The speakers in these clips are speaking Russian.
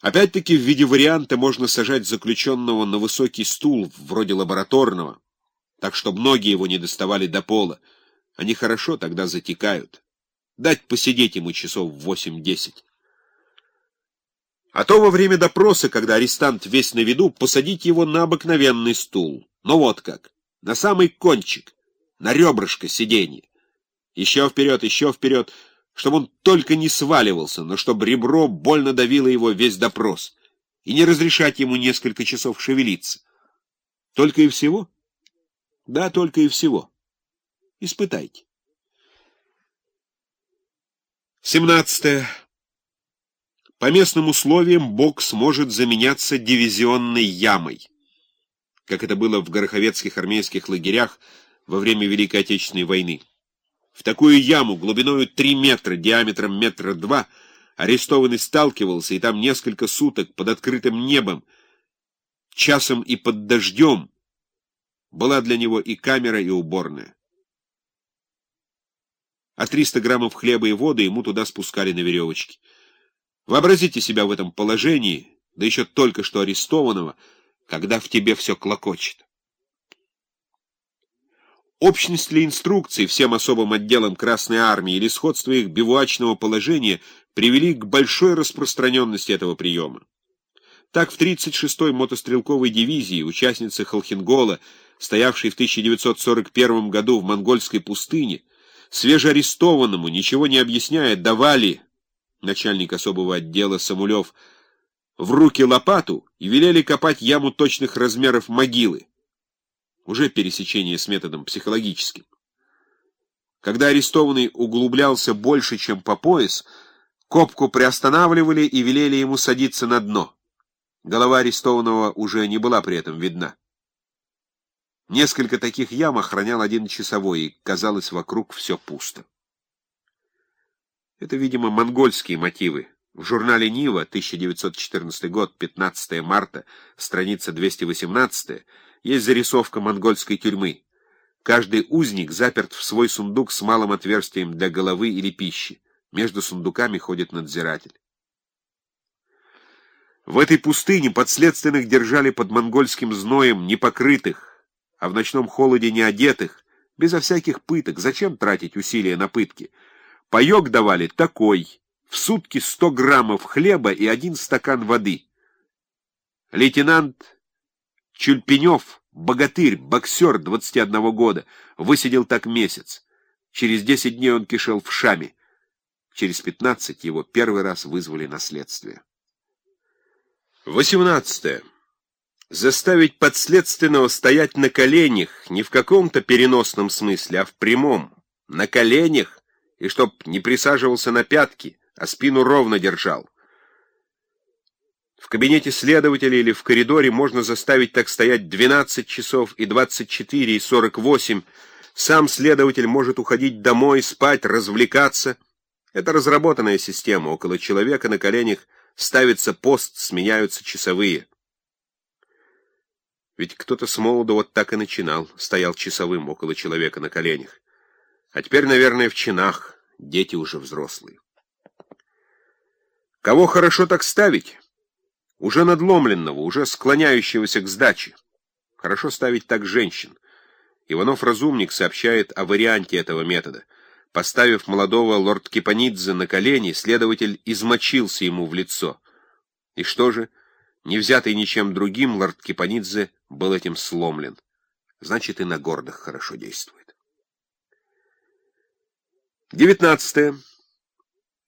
Опять-таки в виде варианта можно сажать заключенного на высокий стул, вроде лабораторного, так, чтобы ноги его не доставали до пола. Они хорошо тогда затекают. Дать посидеть ему часов восемь-десять. А то во время допроса, когда арестант весь на виду, посадить его на обыкновенный стул. Ну вот как, на самый кончик, на ребрышко сиденья. Еще вперед, еще вперед, чтобы он только не сваливался, но чтобы ребро больно давило его весь допрос, и не разрешать ему несколько часов шевелиться. Только и всего? Да, только и всего. Испытайте. 17. По местным условиям бокс может заменяться дивизионной ямой, как это было в гороховецких армейских лагерях во время Великой Отечественной войны. В такую яму глубиной 3 метра, диаметром метра два, арестованный сталкивался, и там несколько суток под открытым небом, часом и под дождем, была для него и камера, и уборная. А 300 граммов хлеба и воды ему туда спускали на веревочке. Вообразите себя в этом положении, да еще только что арестованного, когда в тебе все клокочет. Общность ли инструкций всем особым отделам Красной Армии или сходство их бивуачного положения привели к большой распространенности этого приема. Так в 36-й мотострелковой дивизии участницы Холхенгола, стоявшей в 1941 году в монгольской пустыне, свежеарестованному, ничего не объясняя, давали начальник особого отдела Самулев, в руки лопату и велели копать яму точных размеров могилы. Уже пересечение с методом психологическим. Когда арестованный углублялся больше, чем по пояс, копку приостанавливали и велели ему садиться на дно. Голова арестованного уже не была при этом видна. Несколько таких ям охранял один часовой, и, казалось, вокруг все пусто. Это, видимо, монгольские мотивы. В журнале «Нива», 1914 год, 15 марта, страница 218, есть зарисовка монгольской тюрьмы. Каждый узник заперт в свой сундук с малым отверстием для головы или пищи. Между сундуками ходит надзиратель. В этой пустыне подследственных держали под монгольским зноем непокрытых, а в ночном холоде неодетых, безо всяких пыток. Зачем тратить усилия на пытки? Паек давали такой, в сутки сто граммов хлеба и один стакан воды. Лейтенант Чульпенев, богатырь, боксер 21 года, высидел так месяц. Через 10 дней он кишел в Шаме. Через 15 его первый раз вызвали на следствие. 18. Заставить подследственного стоять на коленях не в каком-то переносном смысле, а в прямом. На коленях и чтоб не присаживался на пятки, а спину ровно держал. В кабинете следователя или в коридоре можно заставить так стоять 12 часов и 24 и 48. Сам следователь может уходить домой, спать, развлекаться. Это разработанная система. Около человека на коленях ставится пост, сменяются часовые. Ведь кто-то с молоду вот так и начинал, стоял часовым около человека на коленях. А теперь, наверное, в чинах, дети уже взрослые. Кого хорошо так ставить? Уже надломленного, уже склоняющегося к сдаче. Хорошо ставить так женщин. Иванов-разумник сообщает о варианте этого метода. Поставив молодого лорд Кипанидзе на колени, следователь измочился ему в лицо. И что же? Не взятый ничем другим, лорд Кипанидзе был этим сломлен. Значит, и на гордых хорошо действует. Девятнадцатое.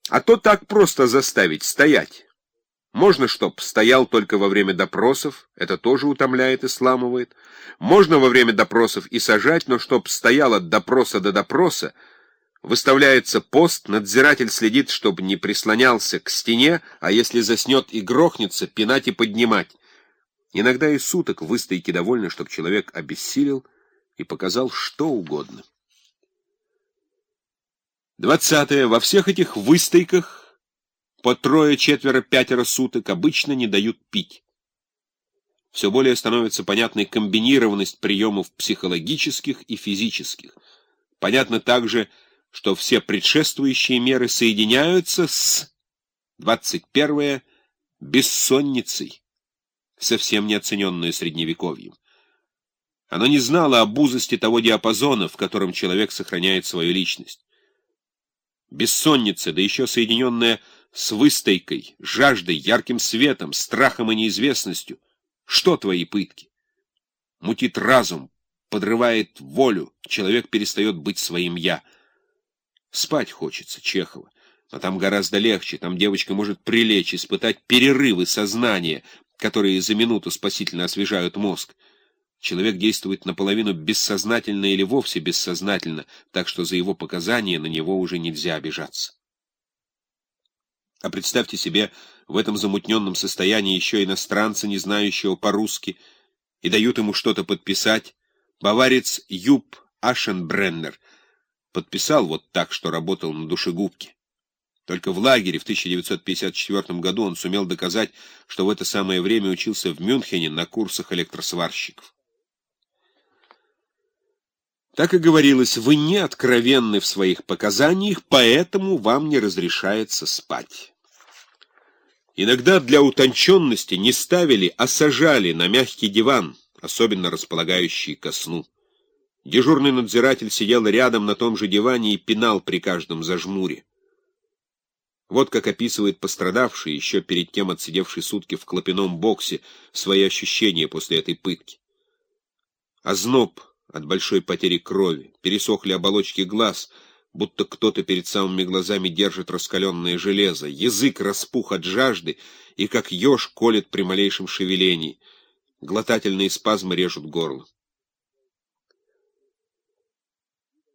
А то так просто заставить стоять. Можно, чтоб стоял только во время допросов, это тоже утомляет и сламывает. Можно во время допросов и сажать, но чтоб стоял от допроса до допроса, выставляется пост, надзиратель следит, чтобы не прислонялся к стене, а если заснет и грохнется, пинать и поднимать. Иногда и суток выстойки довольно, чтобы человек обессилел и показал что угодно. Двадцатое. Во всех этих выстойках по трое, четверо, пятеро суток обычно не дают пить. Все более становится понятной комбинированность приемов психологических и физических. Понятно также, что все предшествующие меры соединяются с 21 бессонницей, совсем не оцененную средневековьем. Оно не знало об узости того диапазона, в котором человек сохраняет свою личность. Бессонница, да еще соединенная с выстойкой, жаждой, ярким светом, страхом и неизвестностью. Что твои пытки? Мутит разум, подрывает волю, человек перестает быть своим «я». Спать хочется, Чехова. Но там гораздо легче, там девочка может прилечь, испытать перерывы сознания, которые за минуту спасительно освежают мозг. Человек действует наполовину бессознательно или вовсе бессознательно, так что за его показания на него уже нельзя обижаться. А представьте себе в этом замутненном состоянии еще иностранца, не знающего по-русски, и дают ему что-то подписать. Баварец Юб Ашенбреннер подписал вот так, что работал на душегубке. Только в лагере в 1954 году он сумел доказать, что в это самое время учился в Мюнхене на курсах электросварщиков. Так и говорилось, вы не откровенны в своих показаниях, поэтому вам не разрешается спать. Иногда для утонченности не ставили, а сажали на мягкий диван, особенно располагающий ко сну. Дежурный надзиратель сидел рядом на том же диване и пинал при каждом зажмуре. Вот как описывает пострадавший, еще перед тем отсидевший сутки в клопяном боксе, свои ощущения после этой пытки. Озноб от большой потери крови, пересохли оболочки глаз, будто кто-то перед самыми глазами держит раскаленное железо, язык распух от жажды и как еж колет при малейшем шевелении, глотательные спазмы режут горло.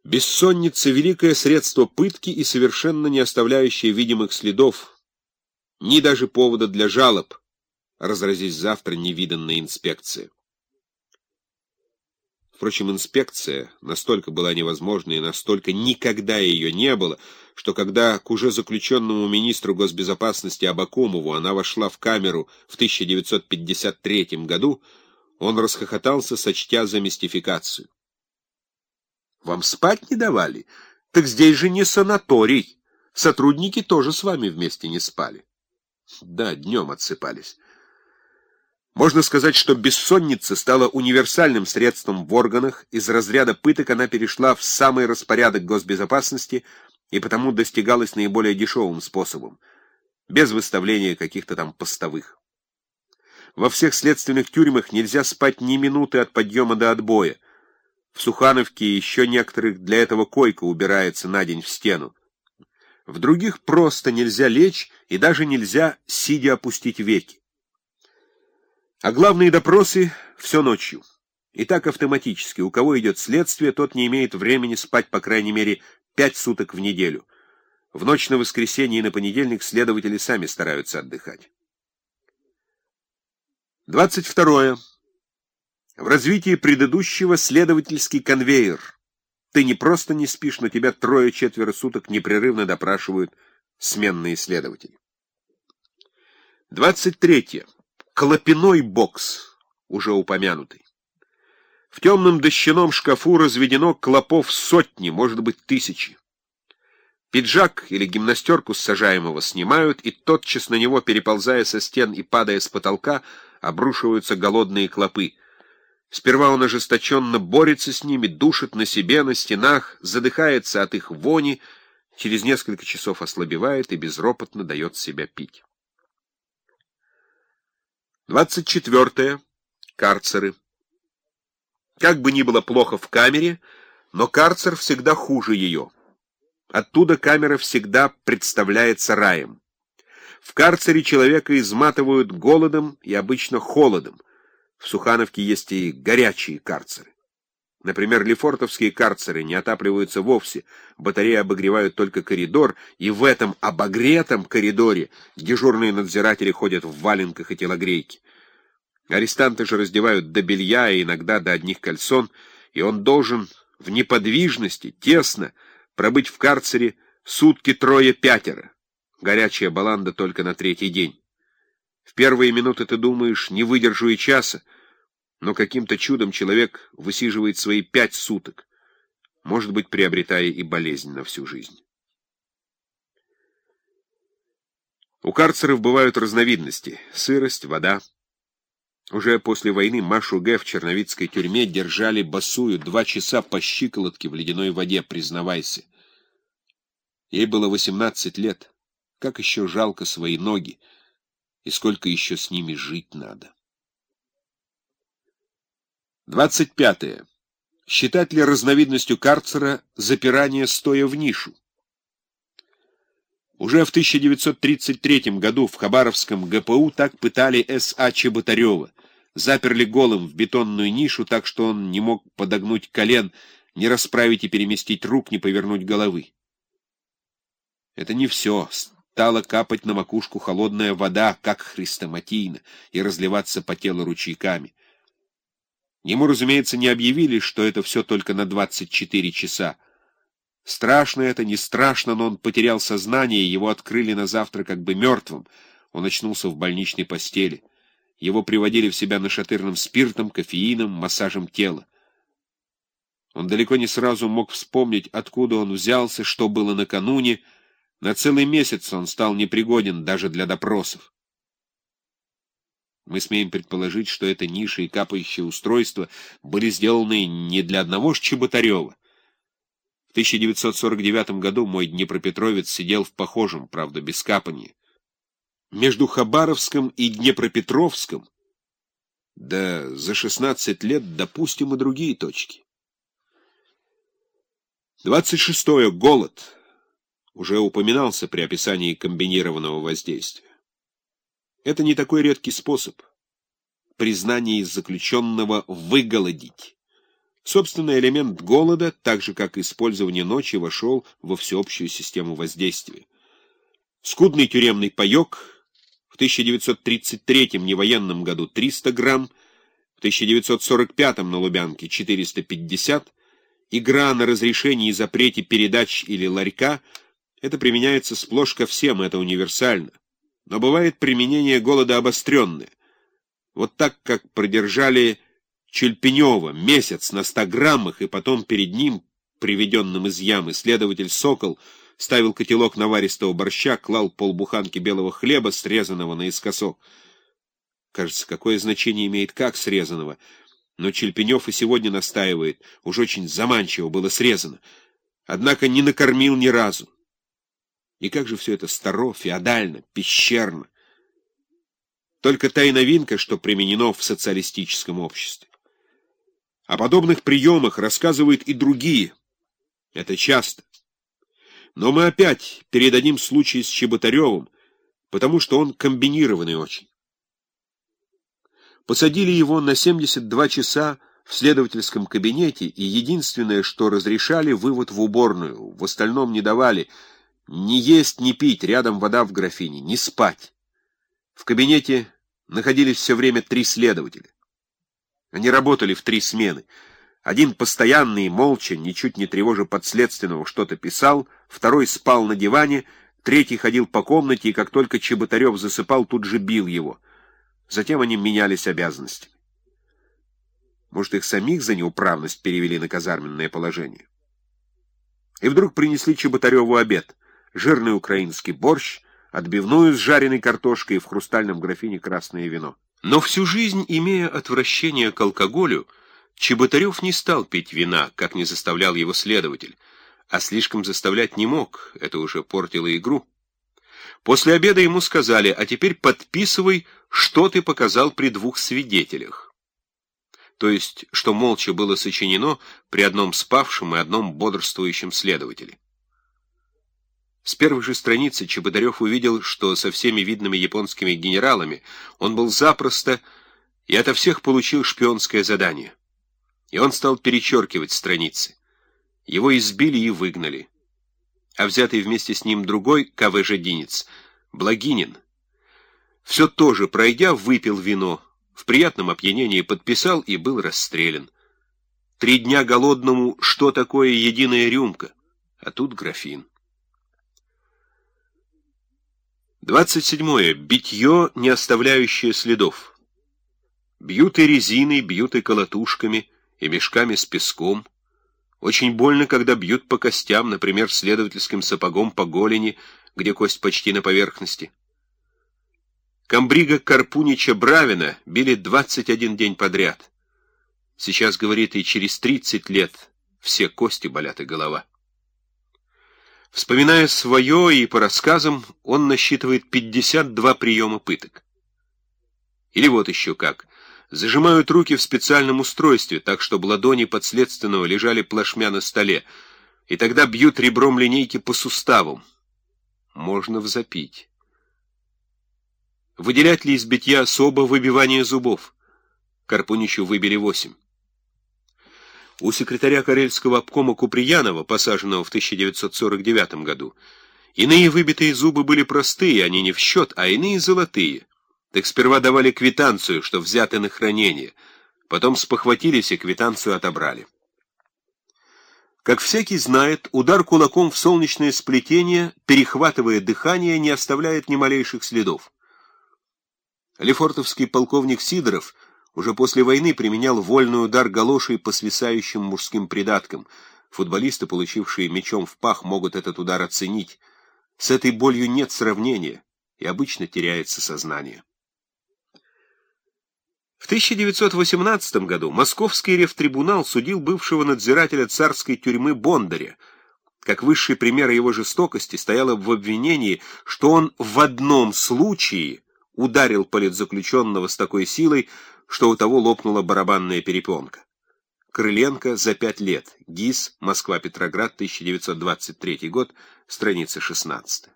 Бессонница — великое средство пытки и совершенно не оставляющее видимых следов, ни даже повода для жалоб, разразись завтра невиданная инспекция. Впрочем, инспекция настолько была невозможна и настолько никогда ее не было, что когда к уже заключенному министру госбезопасности Абакумову она вошла в камеру в 1953 году, он расхохотался, сочтя за мистификацию. Вам спать не давали? Так здесь же не санаторий. Сотрудники тоже с вами вместе не спали. Да, днем отсыпались. Можно сказать, что бессонница стала универсальным средством в органах, из разряда пыток она перешла в самый распорядок госбезопасности и потому достигалась наиболее дешевым способом, без выставления каких-то там постовых. Во всех следственных тюрьмах нельзя спать ни минуты от подъема до отбоя, в Сухановке еще некоторых для этого койка убирается на день в стену. В других просто нельзя лечь и даже нельзя, сидя, опустить веки. А главные допросы — все ночью. И так автоматически. У кого идет следствие, тот не имеет времени спать, по крайней мере, пять суток в неделю. В ночь на воскресенье и на понедельник следователи сами стараются отдыхать. 22. В развитии предыдущего следовательский конвейер. Ты не просто не спишь, но тебя трое-четверо суток непрерывно допрашивают сменные следователи. 23. Клопяной бокс, уже упомянутый. В темном дощаном шкафу разведено клопов сотни, может быть, тысячи. Пиджак или гимнастерку с сажаемого снимают, и тотчас на него, переползая со стен и падая с потолка, обрушиваются голодные клопы — Сперва он ожесточенно борется с ними, душит на себе, на стенах, задыхается от их вони, через несколько часов ослабевает и безропотно дает себя пить. 24. Карцеры. Как бы ни было плохо в камере, но карцер всегда хуже ее. Оттуда камера всегда представляется раем. В карцере человека изматывают голодом и обычно холодом. В Сухановке есть и горячие карцеры. Например, лефортовские карцеры не отапливаются вовсе, батареи обогревают только коридор, и в этом обогретом коридоре дежурные надзиратели ходят в валенках и телогрейке. Арестанты же раздевают до белья и иногда до одних кальсон, и он должен в неподвижности, тесно, пробыть в карцере сутки трое-пятеро. Горячая баланда только на третий день. В первые минуты ты думаешь, не выдержу и часа, но каким-то чудом человек высиживает свои пять суток, может быть, приобретая и болезнь на всю жизнь. У карцеров бывают разновидности — сырость, вода. Уже после войны Машу Г. в черновицкой тюрьме держали босую два часа по щиколотке в ледяной воде, признавайся. Ей было восемнадцать лет. Как еще жалко свои ноги, и сколько еще с ними жить надо. Двадцать пятое. Считать ли разновидностью карцера запирание стоя в нишу? Уже в 1933 году в Хабаровском ГПУ так пытали С.А. Чеботарева. Заперли голым в бетонную нишу, так что он не мог подогнуть колен, не расправить и переместить рук, не повернуть головы. Это не все. Стала капать на макушку холодная вода, как хрестоматийно, и разливаться по телу ручейками. Ему, разумеется, не объявили, что это все только на 24 часа. Страшно это, не страшно, но он потерял сознание, его открыли на завтра как бы мертвым. Он очнулся в больничной постели. Его приводили в себя нашатырным спиртом, кофеином, массажем тела. Он далеко не сразу мог вспомнить, откуда он взялся, что было накануне. На целый месяц он стал непригоден даже для допросов. Мы смеем предположить, что это ниша и капающее устройство были сделаны не для одного ж Чеботарева. В 1949 году мой Днепропетровец сидел в похожем, правда, без капания. Между Хабаровском и Днепропетровском, да за 16 лет допустим и другие точки. 26. -е. Голод. Уже упоминался при описании комбинированного воздействия. Это не такой редкий способ. Признание из заключенного выголодить. Собственно, элемент голода, так же как использование ночи, вошел во всеобщую систему воздействия. Скудный тюремный паек в 1933 невоенном году 300 грамм, в 1945 на Лубянке 450, игра на разрешении и запрете передач или ларька — это применяется сплошь ко всем, это универсально. Но бывает применение голода обостренное. Вот так, как продержали Чельпенева месяц на ста граммах, и потом перед ним, приведенным из ямы, следователь Сокол ставил котелок наваристого борща, клал полбуханки белого хлеба, срезанного наискосок. Кажется, какое значение имеет как срезанного, но Чельпенев и сегодня настаивает, уж очень заманчиво было срезано, однако не накормил ни разу. И как же все это старо, феодально, пещерно. Только та и новинка, что применено в социалистическом обществе. О подобных приемах рассказывают и другие. Это часто. Но мы опять передадим случай с Чеботаревым, потому что он комбинированный очень. Посадили его на 72 часа в следовательском кабинете, и единственное, что разрешали, вывод в уборную, в остальном не давали, не есть, не пить, рядом вода в графине, не спать. В кабинете находились все время три следователя. Они работали в три смены. Один постоянный и молча, ничуть не тревожа подследственного, что-то писал, второй спал на диване, третий ходил по комнате, и как только Чеботарев засыпал, тут же бил его. Затем они менялись обязанностями. Может, их самих за неуправность перевели на казарменное положение? И вдруг принесли Чеботареву обед. Жирный украинский борщ, отбивную с жареной картошкой и в хрустальном графине красное вино. Но всю жизнь, имея отвращение к алкоголю, Чеботарев не стал пить вина, как не заставлял его следователь, а слишком заставлять не мог, это уже портило игру. После обеда ему сказали, а теперь подписывай, что ты показал при двух свидетелях. То есть, что молча было сочинено при одном спавшем и одном бодрствующем следователе. С первой же страницы Чеботарев увидел, что со всеми видными японскими генералами он был запросто и ото всех получил шпионское задание. И он стал перечеркивать страницы. Его избили и выгнали. А взятый вместе с ним другой КВЖ-динец, Благинин, все тоже, пройдя, выпил вино, в приятном опьянении подписал и был расстрелян. Три дня голодному, что такое единая рюмка, а тут графин. 27. Битье, не оставляющее следов. Бьют и резиной, бьют и колотушками, и мешками с песком. Очень больно, когда бьют по костям, например, следовательским сапогом по голени, где кость почти на поверхности. Камбрига Карпунича Бравина били 21 день подряд. Сейчас, говорит, и через 30 лет все кости болят и голова. Вспоминая свое и по рассказам, он насчитывает 52 приема пыток. Или вот еще как. Зажимают руки в специальном устройстве, так что ладони подследственного лежали плашмя на столе, и тогда бьют ребром линейки по суставам. Можно взопить. Выделять ли из битья особо выбивание зубов? Карпуничу выбили восемь. У секретаря Карельского обкома Куприянова, посаженного в 1949 году, иные выбитые зубы были простые, они не в счет, а иные золотые. Так сперва давали квитанцию, что взяты на хранение, потом спохватились и квитанцию отобрали. Как всякий знает, удар кулаком в солнечное сплетение, перехватывая дыхание, не оставляет ни малейших следов. Лефортовский полковник Сидоров — уже после войны применял вольный удар галошей по свисающим мужским придаткам. Футболисты, получившие мячом в пах, могут этот удар оценить. С этой болью нет сравнения, и обычно теряется сознание. В 1918 году Московский рефтрибунал судил бывшего надзирателя царской тюрьмы Бондаря. Как высший пример его жестокости стояло в обвинении, что он в одном случае ударил политзаключенного с такой силой, что у того лопнула барабанная перепонка. Крыленко за пять лет. ГИС, Москва-Петроград, 1923 год, страница 16.